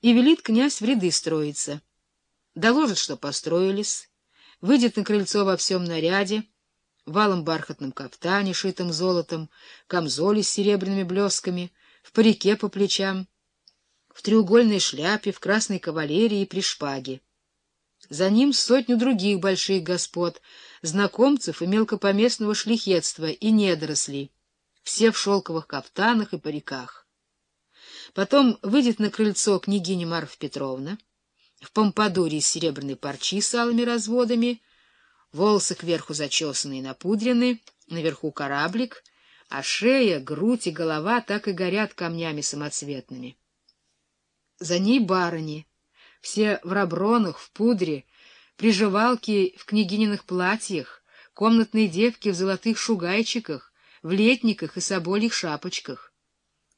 и велит князь в ряды строиться. Доложит, что построились, выйдет на крыльцо во всем наряде, валом бархатном кафтане, шитым золотом, камзоле с серебряными блесками, в парике по плечам, в треугольной шляпе, в красной кавалерии при шпаге. За ним сотню других больших господ, знакомцев и мелкопоместного шлихетства и недорослей, все в шелковых кафтанах и париках. Потом выйдет на крыльцо княгиня Марфа Петровна, в помпадуре из серебряной парчи с алыми разводами, волосы кверху зачесанные и напудрены, наверху кораблик, а шея, грудь и голова так и горят камнями самоцветными. За ней барыни, все в рабронах, в пудре, приживалки в княгининых платьях, комнатные девки в золотых шугайчиках, в летниках и собольих шапочках.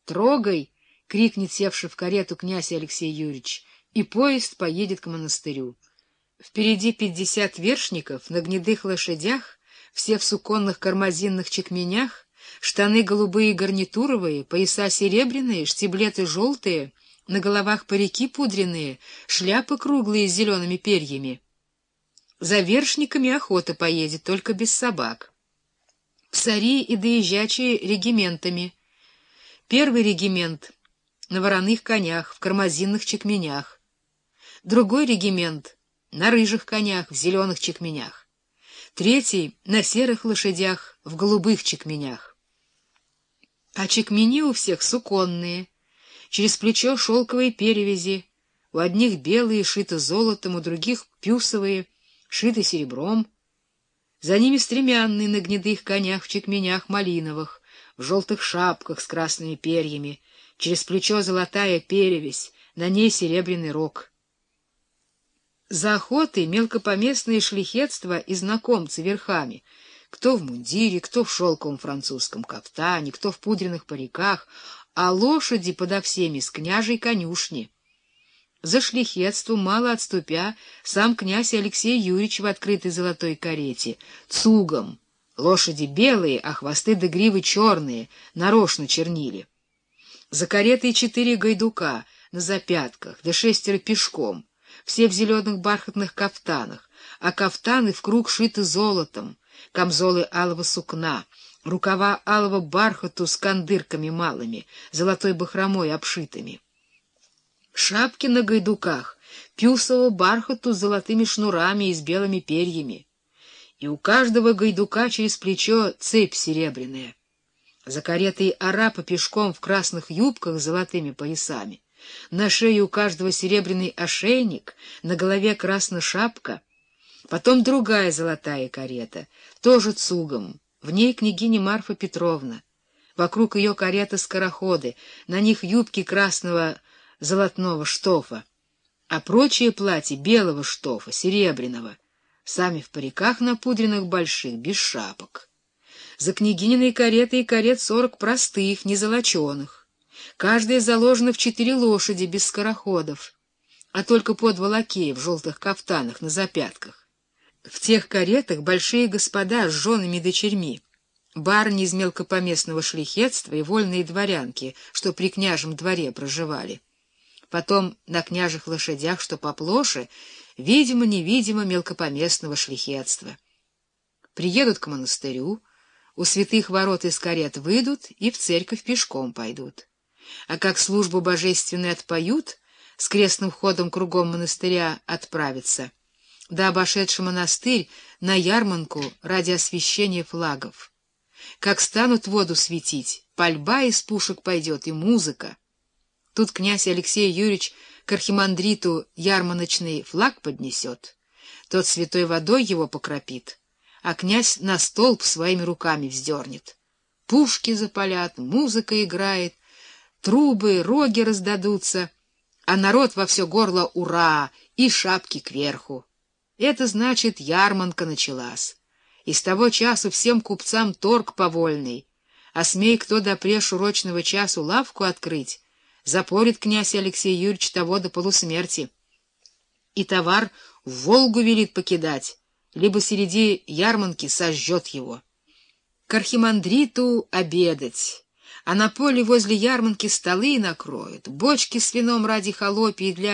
«Трогай!» — крикнет севший в карету князь Алексей Юрьевич, и поезд поедет к монастырю. Впереди пятьдесят вершников на гнедых лошадях, все в суконных кармазинных чекменях, штаны голубые гарнитуровые, пояса серебряные, штиблеты желтые, на головах парики пудренные, шляпы круглые с зелеными перьями. За вершниками охота поедет, только без собак. Псари и доезжачие региментами. Первый регимент — на вороных конях, в кармазинных чекменях. Другой регимент — на рыжих конях в зеленых чекменях, третий — на серых лошадях в голубых чекменях. А чекмени у всех суконные, через плечо шелковые перевязи, у одних белые, шиты золотом, у других пюсовые, шиты серебром. За ними стремянные на гнедых конях в чекменях малиновых, в желтых шапках с красными перьями, через плечо золотая перевязь, на ней серебряный рог — за охотой мелкопоместные шлихетства и знакомцы верхами, кто в мундире, кто в шелковом французском кафтане, кто в пудренных париках, а лошади подо всеми с княжей конюшни. За шлихетство, мало отступя, сам князь Алексей Юрьевич в открытой золотой карете, цугом. Лошади белые, а хвосты да гривы черные, нарочно чернили. За каретой четыре гайдука на запятках, да шестеро пешком — все в зеленых бархатных кафтанах, а кафтаны в круг шиты золотом, камзолы алого сукна, рукава алого бархату с кандырками малыми, золотой бахромой обшитыми. Шапки на гайдуках, пюсового бархату с золотыми шнурами и с белыми перьями. И у каждого гайдука через плечо цепь серебряная. За каретой арапа пешком в красных юбках с золотыми поясами. На шее у каждого серебряный ошейник, на голове красная шапка. Потом другая золотая карета, тоже цугом. В ней княгиня Марфа Петровна. Вокруг ее карета скороходы, на них юбки красного золотного штофа, а прочие платья белого штофа, серебряного, сами в париках напудренных больших, без шапок. За княгининой каретой карет сорок простых, незолоченых. Каждая заложена в четыре лошади без скороходов, а только под волокеи в желтых кафтанах на запятках. В тех каретах большие господа с женами и дочерьми, барни из мелкопоместного шлихетства и вольные дворянки, что при княжем дворе проживали. Потом на княжих лошадях, что поплоше, видимо-невидимо мелкопоместного шлихетства. Приедут к монастырю, у святых ворот из карет выйдут и в церковь пешком пойдут а как службу божественную отпоют, с крестным ходом кругом монастыря отправятся, да обошедший монастырь на ярманку ради освящения флагов. Как станут воду светить, пальба из пушек пойдет и музыка. Тут князь Алексей Юрьевич к архимандриту ярманочный флаг поднесет, тот святой водой его покропит, а князь на столб своими руками вздернет. Пушки запалят, музыка играет, трубы, роги раздадутся, а народ во все горло «Ура!» и шапки кверху. Это значит, ярманка началась. И с того часу всем купцам торг повольный, а смей кто до урочного часу лавку открыть, запорит князь Алексей Юрьевич того до полусмерти. И товар в Волгу велит покидать, либо среди ярманки сожжет его. К архимандриту обедать а на поле возле ярмарки столы накроют, бочки с вином ради холопий для